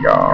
y'all.